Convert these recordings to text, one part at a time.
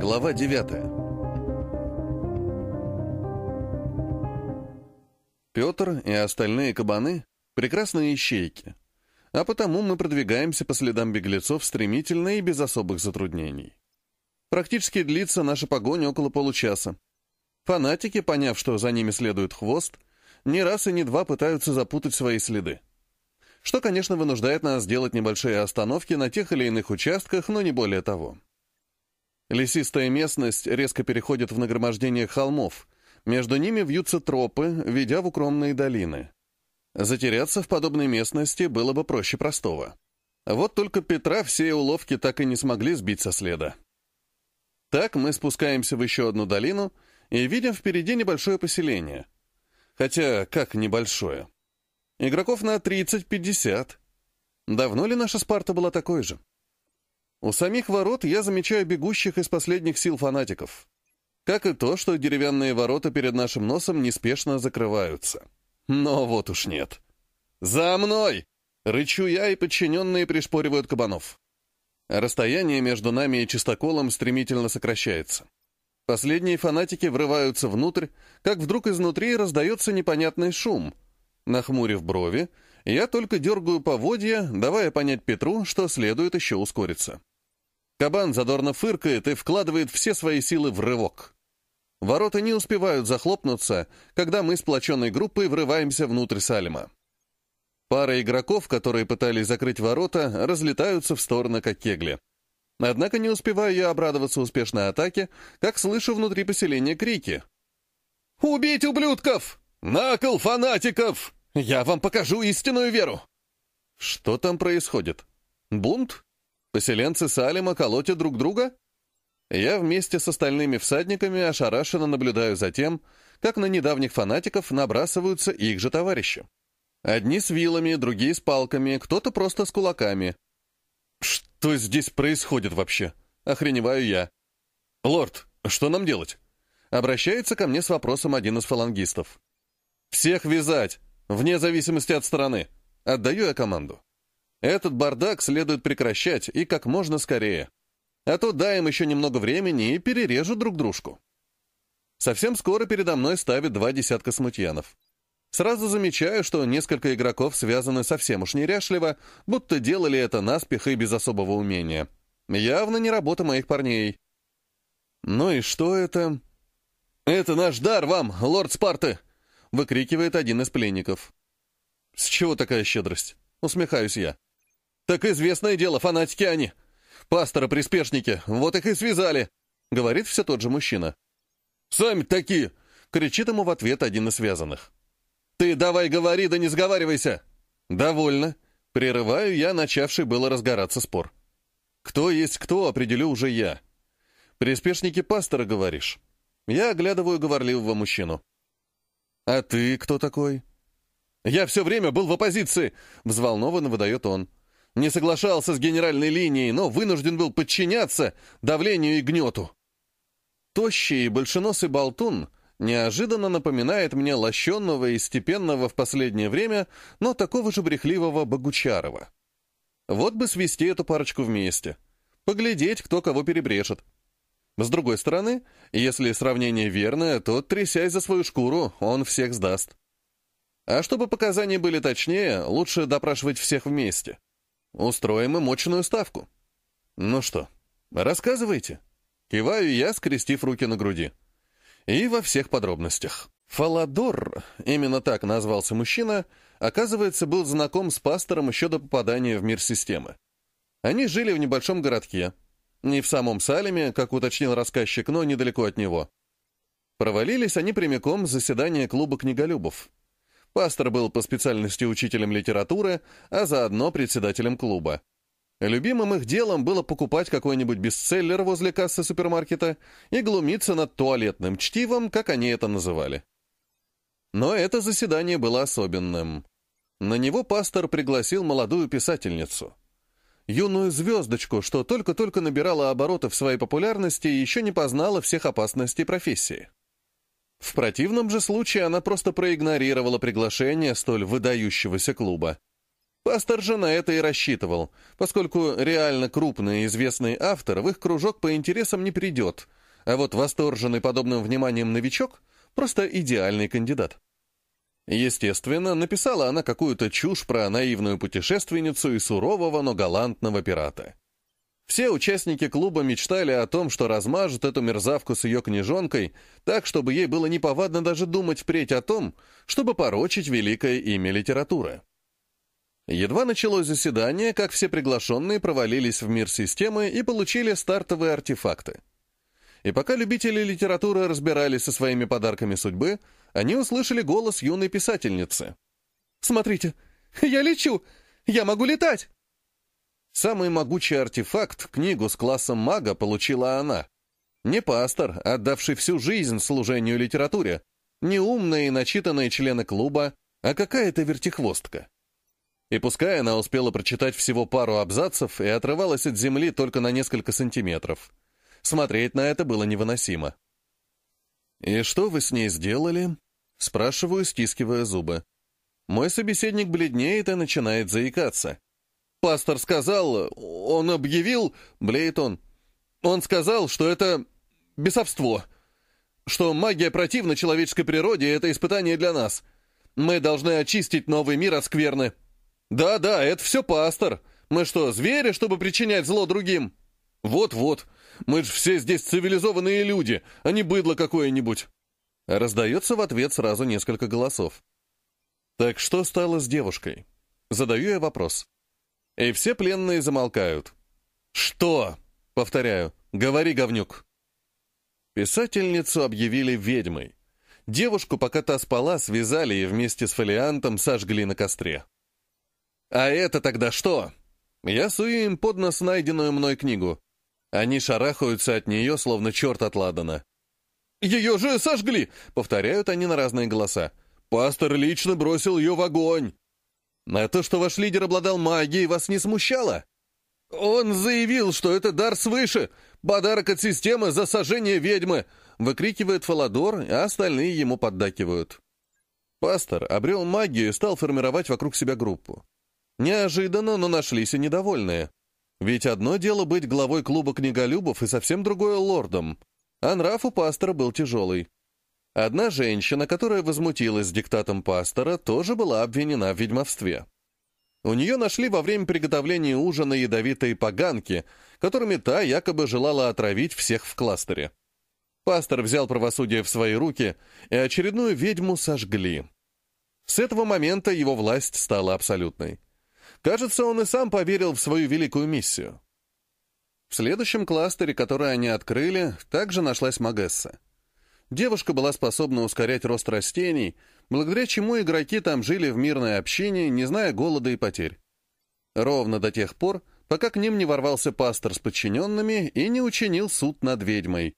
Глава 9 Петр и остальные кабаны — прекрасные ищейки, а потому мы продвигаемся по следам беглецов стремительно и без особых затруднений. Практически длится наша погоня около получаса. Фанатики, поняв, что за ними следует хвост, не раз и не два пытаются запутать свои следы. Что, конечно, вынуждает нас делать небольшие остановки на тех или иных участках, но не более того. Лесистая местность резко переходит в нагромождение холмов. Между ними вьются тропы, ведя в укромные долины. Затеряться в подобной местности было бы проще простого. Вот только Петра все уловки так и не смогли сбить со следа. Так мы спускаемся в еще одну долину и видим впереди небольшое поселение. Хотя, как небольшое? Игроков на 30-50. Давно ли наша Спарта была такой же? У самих ворот я замечаю бегущих из последних сил фанатиков. Как и то, что деревянные ворота перед нашим носом неспешно закрываются. Но вот уж нет. «За мной!» — рычу я, и подчиненные пришпоривают кабанов. Расстояние между нами и чистоколом стремительно сокращается. Последние фанатики врываются внутрь, как вдруг изнутри раздается непонятный шум. Нахмурив брови, я только дергаю поводья, давая понять Петру, что следует еще ускориться. Кабан задорно фыркает и вкладывает все свои силы в рывок. Ворота не успевают захлопнуться, когда мы сплоченной группой врываемся внутрь Салима. Пара игроков, которые пытались закрыть ворота, разлетаются в стороны, как кегли. Однако не успеваю я обрадоваться успешной атаке, как слышу внутри поселения крики. «Убить ублюдков! На кол фанатиков! Я вам покажу истинную веру!» Что там происходит? Бунт? Поселенцы Салима колотят друг друга? Я вместе с остальными всадниками ошарашенно наблюдаю за тем, как на недавних фанатиков набрасываются их же товарищи. Одни с вилами, другие с палками, кто-то просто с кулаками. Что здесь происходит вообще? Охреневаю я. «Лорд, что нам делать?» Обращается ко мне с вопросом один из фалангистов. «Всех вязать, вне зависимости от стороны. Отдаю я команду. Этот бардак следует прекращать и как можно скорее. А то дай им еще немного времени и перережут друг дружку. Совсем скоро передо мной ставят два десятка смутьянов. Сразу замечаю, что несколько игроков связаны совсем уж неряшливо, будто делали это наспех и без особого умения. Явно не работа моих парней. «Ну и что это?» «Это наш дар вам, лорд Спарты!» — выкрикивает один из пленников. «С чего такая щедрость?» — усмехаюсь я. «Так известное дело, фанатики они. Пастора-приспешники, вот их и связали», — говорит все тот же мужчина. «Сами такие!» — кричит ему в ответ один из связанных. «Ты давай говори, да не сговаривайся!» «Довольно». Прерываю я, начавший было разгораться спор. «Кто есть кто, определю уже я. Приспешники пастора, говоришь?» Я оглядываю говорливого мужчину. «А ты кто такой?» «Я все время был в оппозиции!» — взволнованно выдает он. Не соглашался с генеральной линией, но вынужден был подчиняться давлению и гнету. Тощий и большеносый болтун неожиданно напоминает мне лощенного и степенного в последнее время, но такого же брехливого Богучарова. Вот бы свести эту парочку вместе. Поглядеть, кто кого перебрешет. С другой стороны, если сравнение верное, то, трясясь за свою шкуру, он всех сдаст. А чтобы показания были точнее, лучше допрашивать всех вместе. Устроим им мощную ставку. Ну что, рассказывайте. Киваю я, скрестив руки на груди. И во всех подробностях. Фаладор, именно так назвался мужчина, оказывается, был знаком с пастором еще до попадания в мир системы. Они жили в небольшом городке. Не в самом Салеме, как уточнил рассказчик, но недалеко от него. Провалились они прямиком с заседания клуба книголюбов. Пастор был по специальности учителем литературы, а заодно председателем клуба. Любимым их делом было покупать какой-нибудь бестселлер возле кассы супермаркета и глумиться над туалетным чтивом, как они это называли. Но это заседание было особенным. На него пастор пригласил молодую писательницу. Юную звездочку, что только-только набирала обороты в своей популярности и еще не познала всех опасностей профессии. В противном же случае она просто проигнорировала приглашение столь выдающегося клуба. Пастор же на это и рассчитывал, поскольку реально крупный и известный автор в их кружок по интересам не придет, а вот восторженный подобным вниманием новичок — просто идеальный кандидат. Естественно, написала она какую-то чушь про наивную путешественницу и сурового, но галантного пирата. Все участники клуба мечтали о том, что размажут эту мерзавку с ее книжонкой, так, чтобы ей было неповадно даже думать впредь о том, чтобы порочить великое имя литературы. Едва началось заседание, как все приглашенные провалились в мир системы и получили стартовые артефакты. И пока любители литературы разбирались со своими подарками судьбы, они услышали голос юной писательницы. «Смотрите, я лечу! Я могу летать!» Самый могучий артефакт, книгу с классом мага, получила она. Не пастор, отдавший всю жизнь служению литературе, не умные и начитанные члены клуба, а какая-то вертихвостка. И пускай она успела прочитать всего пару абзацев и отрывалась от земли только на несколько сантиметров, смотреть на это было невыносимо. «И что вы с ней сделали?» — спрашиваю, стискивая зубы. Мой собеседник бледнеет и начинает заикаться. Пастор сказал, он объявил, блеет он, он сказал, что это бесовство, что магия противна человеческой природе, это испытание для нас. Мы должны очистить новый мир от скверны. Да-да, это все пастор. Мы что, звери, чтобы причинять зло другим? Вот-вот, мы же все здесь цивилизованные люди, а не быдло какое-нибудь. Раздается в ответ сразу несколько голосов. Так что стало с девушкой? Задаю я вопрос. И все пленные замолкают. «Что?» — повторяю. «Говори, говнюк». Писательницу объявили ведьмой. Девушку, пока та спала, связали и вместе с фолиантом сожгли на костре. «А это тогда что?» Я сую им под нос найденную мной книгу. Они шарахаются от нее, словно черт от ладана. «Ее же сожгли!» — повторяют они на разные голоса. «Пастор лично бросил ее в огонь!» На то, что ваш лидер обладал магией, вас не смущало? Он заявил, что это дар свыше, подарок от системы за сожжение ведьмы, выкрикивает Фаладор, а остальные ему поддакивают. Пастор обрел магию и стал формировать вокруг себя группу. Неожиданно, но нашлись и недовольные. Ведь одно дело быть главой клуба книголюбов и совсем другое — лордом. А нрав у пастора был тяжелый. Одна женщина, которая возмутилась диктатом пастора, тоже была обвинена в ведьмовстве. У нее нашли во время приготовления ужина ядовитые поганки, которыми та якобы желала отравить всех в кластере. Пастор взял правосудие в свои руки, и очередную ведьму сожгли. С этого момента его власть стала абсолютной. Кажется, он и сам поверил в свою великую миссию. В следующем кластере, который они открыли, также нашлась Магесса. Девушка была способна ускорять рост растений, благодаря чему игроки там жили в мирной общине, не зная голода и потерь. Ровно до тех пор, пока к ним не ворвался пастор с подчиненными и не учинил суд над ведьмой.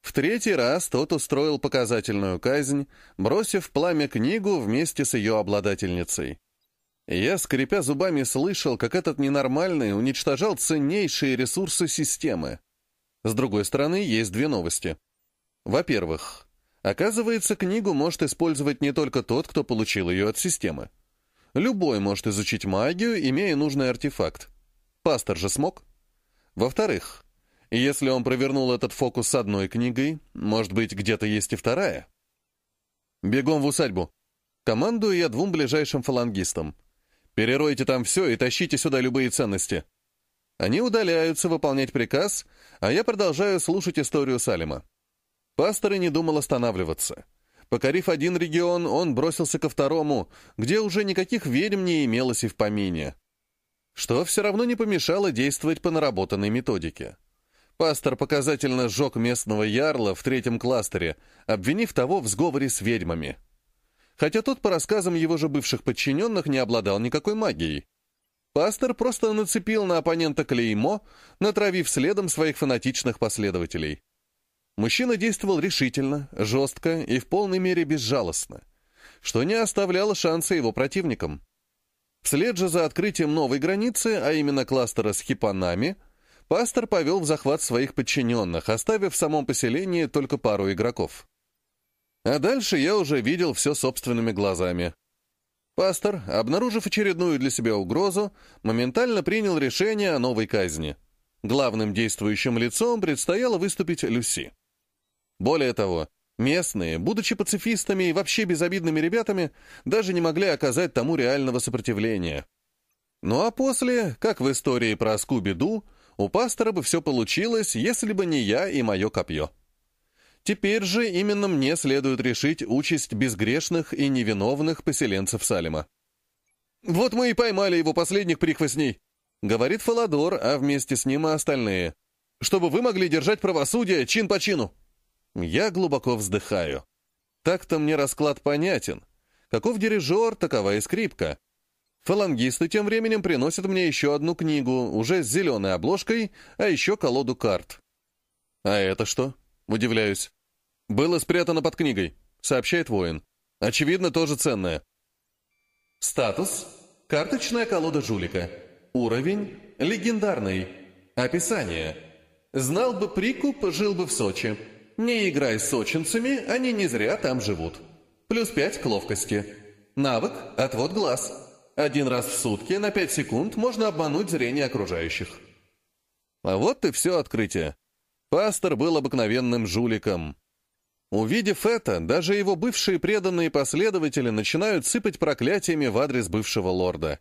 В третий раз тот устроил показательную казнь, бросив в пламя книгу вместе с ее обладательницей. Я, скрипя зубами, слышал, как этот ненормальный уничтожал ценнейшие ресурсы системы. С другой стороны, есть две новости — во-первых, оказывается, книгу может использовать не только тот, кто получил ее от системы. Любой может изучить магию, имея нужный артефакт. Пастор же смог. Во-вторых, если он провернул этот фокус с одной книгой, может быть, где-то есть и вторая? Бегом в усадьбу. Командую я двум ближайшим фалангистам. Переройте там все и тащите сюда любые ценности. Они удаляются выполнять приказ, а я продолжаю слушать историю Салима. Пастор и не думал останавливаться. Покорив один регион, он бросился ко второму, где уже никаких ведьм не имелось и в помине. Что все равно не помешало действовать по наработанной методике. Пастор показательно сжег местного ярла в третьем кластере, обвинив того в сговоре с ведьмами. Хотя тот, по рассказам его же бывших подчиненных, не обладал никакой магией. Пастор просто нацепил на оппонента клеймо, натравив следом своих фанатичных последователей. Мужчина действовал решительно, жестко и в полной мере безжалостно, что не оставляло шанса его противникам. Вслед же за открытием новой границы, а именно кластера с хипанами, пастор повел в захват своих подчиненных, оставив в самом поселении только пару игроков. А дальше я уже видел все собственными глазами. Пастор, обнаружив очередную для себя угрозу, моментально принял решение о новой казни. Главным действующим лицом предстояло выступить Люси. Более того, местные, будучи пацифистами и вообще безобидными ребятами, даже не могли оказать тому реального сопротивления. Ну а после, как в истории про Скуби-Ду, у пастора бы все получилось, если бы не я и мое копье. Теперь же именно мне следует решить участь безгрешных и невиновных поселенцев Салима. «Вот мы и поймали его последних прихвостней», — говорит Фаладор, а вместе с ним и остальные, «чтобы вы могли держать правосудие чин по чину». Я глубоко вздыхаю. Так-то мне расклад понятен. Каков дирижер, такова и скрипка. Фалангисты тем временем приносят мне еще одну книгу, уже с зеленой обложкой, а еще колоду карт. «А это что?» — удивляюсь. «Было спрятано под книгой», — сообщает воин. «Очевидно, тоже ценное». Статус. Карточная колода жулика. Уровень. Легендарный. Описание. Знал бы прикуп, жил бы в Сочи. Не играй с сочинцами, они не зря там живут. Плюс пять к ловкости. Навык – отвод глаз. Один раз в сутки на пять секунд можно обмануть зрение окружающих. А вот и все открытие. Пастор был обыкновенным жуликом. Увидев это, даже его бывшие преданные последователи начинают сыпать проклятиями в адрес бывшего лорда.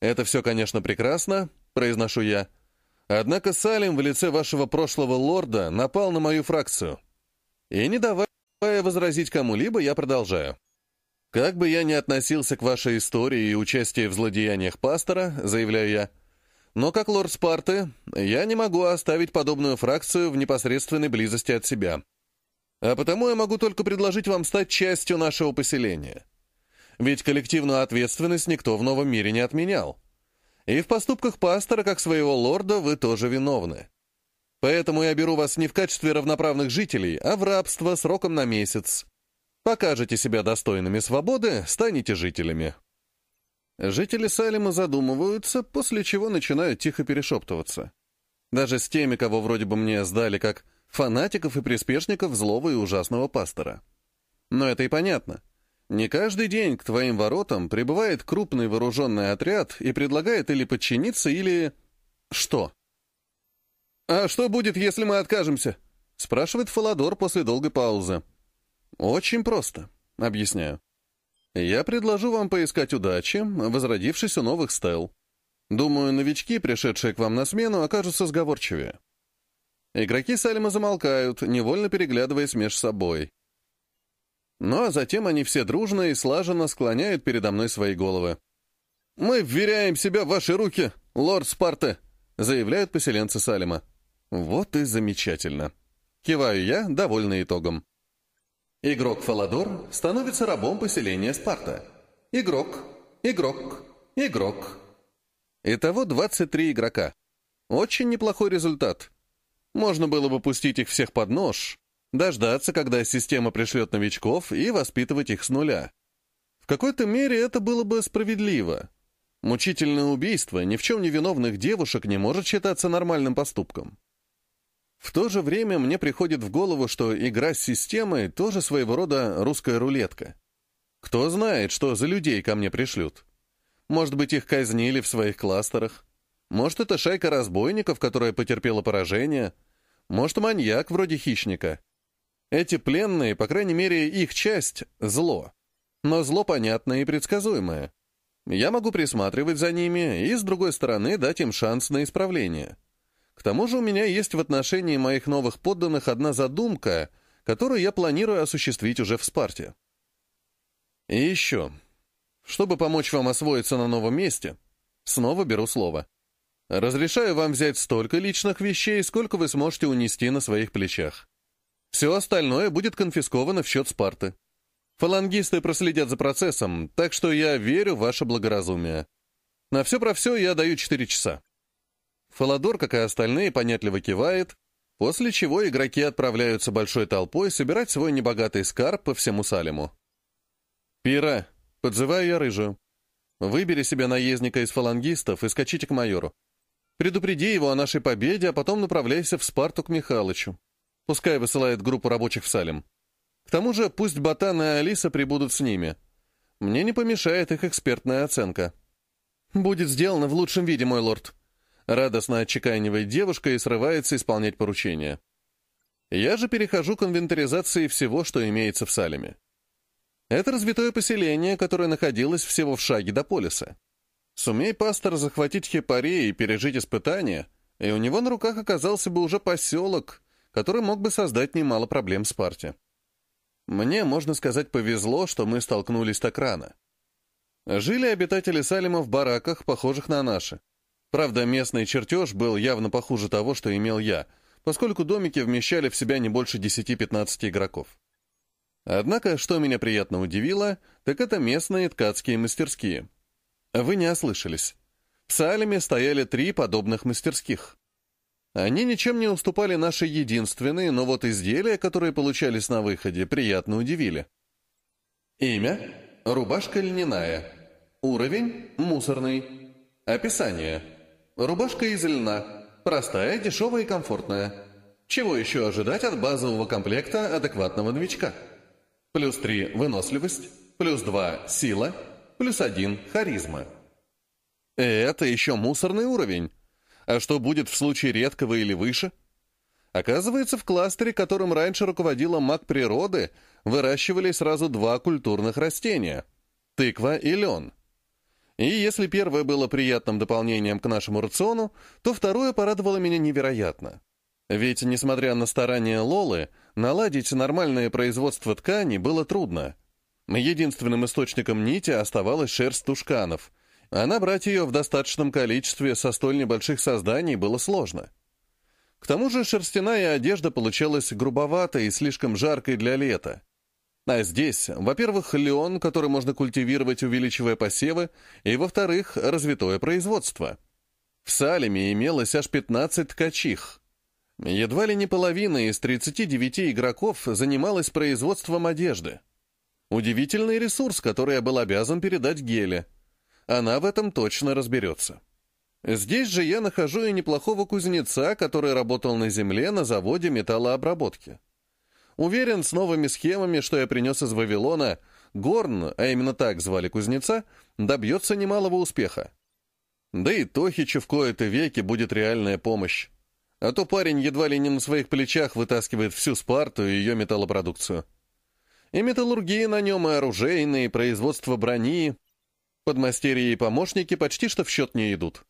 «Это все, конечно, прекрасно», — произношу я, — Однако Салим в лице вашего прошлого лорда напал на мою фракцию. И не давая возразить кому-либо, я продолжаю. Как бы я ни относился к вашей истории и участию в злодеяниях пастора, заявляю я, но как лорд Спарты, я не могу оставить подобную фракцию в непосредственной близости от себя. А потому я могу только предложить вам стать частью нашего поселения. Ведь коллективную ответственность никто в новом мире не отменял. И в поступках пастора, как своего лорда, вы тоже виновны. Поэтому я беру вас не в качестве равноправных жителей, а в рабство сроком на месяц. Покажете себя достойными свободы, станете жителями». Жители Салима задумываются, после чего начинают тихо перешептываться. Даже с теми, кого вроде бы мне сдали как фанатиков и приспешников злого и ужасного пастора. Но это и понятно. Не каждый день к твоим воротам прибывает крупный вооруженный отряд и предлагает или подчиниться, или... Что? «А что будет, если мы откажемся?» — спрашивает Фаладор после долгой паузы. «Очень просто», — объясняю. «Я предложу вам поискать удачи, возродившись у новых стел. Думаю, новички, пришедшие к вам на смену, окажутся сговорчивее». Игроки Салима замолкают, невольно переглядываясь между собой. Ну а затем они все дружно и слаженно склоняют передо мной свои головы. «Мы вверяем себя в ваши руки, лорд Спарте!» — заявляют поселенцы Салима. «Вот и замечательно!» Киваю я, довольный итогом. Игрок Фаладор становится рабом поселения Спарта. Игрок, игрок, игрок. Итого 23 игрока. Очень неплохой результат. Можно было бы пустить их всех под нож, Дождаться, когда система пришлет новичков, и воспитывать их с нуля. В какой-то мере это было бы справедливо. Мучительное убийство ни в чем не виновных девушек не может считаться нормальным поступком. В то же время мне приходит в голову, что игра с системой тоже своего рода русская рулетка. Кто знает, что за людей ко мне пришлют. Может быть, их казнили в своих кластерах. Может, это шайка разбойников, которая потерпела поражение. Может, маньяк вроде хищника. Эти пленные, по крайней мере, их часть — зло. Но зло понятное и предсказуемое. Я могу присматривать за ними и, с другой стороны, дать им шанс на исправление. К тому же у меня есть в отношении моих новых подданных одна задумка, которую я планирую осуществить уже в Спарте. И еще. Чтобы помочь вам освоиться на новом месте, снова беру слово. Разрешаю вам взять столько личных вещей, сколько вы сможете унести на своих плечах. Все остальное будет конфисковано в счет Спарты. Фалангисты проследят за процессом, так что я верю в ваше благоразумие. На все про все я даю 4 часа. Фаладор, как и остальные, понятливо кивает, после чего игроки отправляются большой толпой собирать свой небогатый скарб по всему Салему. «Пира!» — подзываю я рыжую. «Выбери себе наездника из фалангистов и скачите к майору. Предупреди его о нашей победе, а потом направляйся в Спарту к Михалычу. Пускай высылает группу рабочих в Салем. К тому же пусть Ботан и Алиса прибудут с ними. Мне не помешает их экспертная оценка. «Будет сделано в лучшем виде, мой лорд», — радостно отчеканивает девушка и срывается исполнять поручение. Я же перехожу к инвентаризации всего, что имеется в Салеме. Это развитое поселение, которое находилось всего в шаге до полиса. Сумей пастор захватить Хипареи и пережить испытания, и у него на руках оказался бы уже поселок, который мог бы создать немало проблем с Спарте. Мне, можно сказать, повезло, что мы столкнулись так рано. Жили обитатели Салема в бараках, похожих на наши. Правда, местный чертеж был явно похуже того, что имел я, поскольку домики вмещали в себя не больше 10-15 игроков. Однако, что меня приятно удивило, так это местные ткацкие мастерские. Вы не ослышались. В Салеме стояли три подобных мастерских. Они ничем не уступали нашей единственной, но вот изделия, которые получались на выходе, приятно удивили. Имя – рубашка льняная. Уровень – мусорный. Описание – рубашка из льна. Простая, дешевая и комфортная. Чего еще ожидать от базового комплекта адекватного новичка? Плюс 3 – выносливость, плюс 2 – сила, плюс 1 – харизма. Это еще мусорный уровень. А что будет в случае редкого или выше? Оказывается, в кластере, которым раньше руководила маг природы, выращивали сразу два культурных растения – тыква и лен. И если первое было приятным дополнением к нашему рациону, то второе порадовало меня невероятно. Ведь, несмотря на старания Лолы, наладить нормальное производство ткани было трудно. Единственным источником нити оставалась шерсть тушканов – а набрать ее в достаточном количестве со столь небольших созданий было сложно. К тому же шерстяная одежда получалась грубоватой и слишком жаркой для лета. А здесь, во-первых, лен, который можно культивировать, увеличивая посевы, и, во-вторых, развитое производство. В Салеме имелось аж 15 ткачих. Едва ли не половина из 39 игроков занималась производством одежды. Удивительный ресурс, который я был обязан передать Геле — она в этом точно разберется. Здесь же я нахожу и неплохого кузнеца, который работал на земле на заводе металлообработки. Уверен, с новыми схемами, что я принес из Вавилона, Горн, а именно так звали кузнеца, добьется немалого успеха. Да и Тохичу в кои-то веки будет реальная помощь. А то парень едва ли не на своих плечах вытаскивает всю Спарту и ее металлопродукцию. И металлургия на нем, и оружейные, и производство брони, Подмастерья и помощники почти что в счет не идут.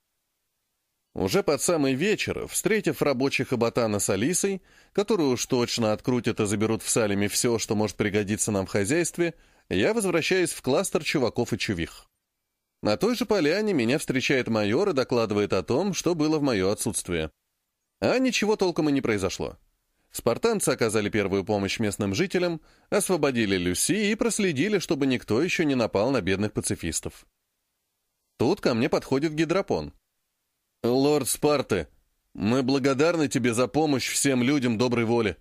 Уже под самый вечер, встретив рабочих и ботана с Алисой, которые уж точно открутят и заберут в Салеме все, что может пригодиться нам в хозяйстве, я возвращаюсь в кластер чуваков и чувих. На той же поляне меня встречает майор и докладывает о том, что было в мое отсутствие. А ничего толком и не произошло. Спартанцы оказали первую помощь местным жителям, освободили Люси и проследили, чтобы никто еще не напал на бедных пацифистов. Тут ко мне подходит гидропон. «Лорд Спарты, мы благодарны тебе за помощь всем людям доброй воли.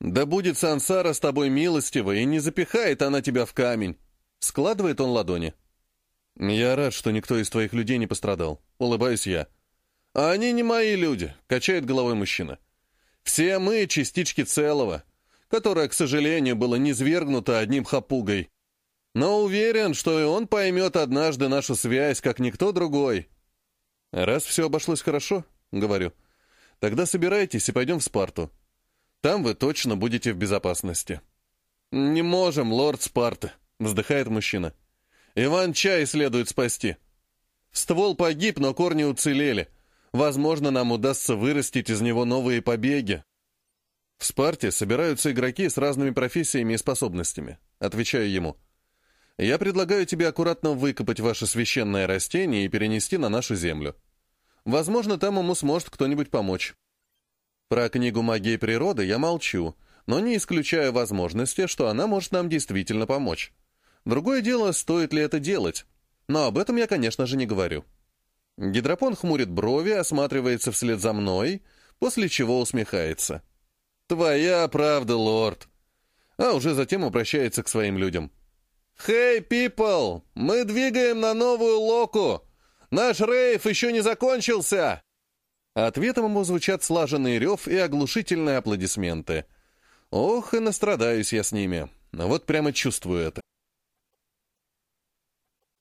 Да будет Сансара с тобой милостива, и не запихает она тебя в камень». Складывает он ладони. «Я рад, что никто из твоих людей не пострадал. Улыбаюсь я». «А они не мои люди», — качает головой мужчина. Все мы — частички целого, которое, к сожалению, было низвергнуто одним хапугой. Но уверен, что и он поймет однажды нашу связь, как никто другой. Раз все обошлось хорошо, — говорю, — тогда собирайтесь и пойдем в Спарту. Там вы точно будете в безопасности. «Не можем, лорд Спарты», — вздыхает мужчина. «Иван-чай следует спасти. Ствол погиб, но корни уцелели. Возможно, нам удастся вырастить из него новые побеги. В Спарте собираются игроки с разными профессиями и способностями. Отвечаю ему. Я предлагаю тебе аккуратно выкопать ваше священное растение и перенести на нашу землю. Возможно, там ему сможет кто-нибудь помочь. Про книгу магии природы я молчу, но не исключаю возможности, что она может нам действительно помочь. Другое дело, стоит ли это делать, но об этом я, конечно же, не говорю. Гидропон хмурит брови, осматривается вслед за мной, после чего усмехается. «Твоя правда, лорд!» А уже затем обращается к своим людям. «Хей, people! Мы двигаем на новую локу! Наш рейв еще не закончился!» Ответом ему звучат слаженный рев и оглушительные аплодисменты. Ох, и настрадаюсь я с ними. Вот прямо чувствую это.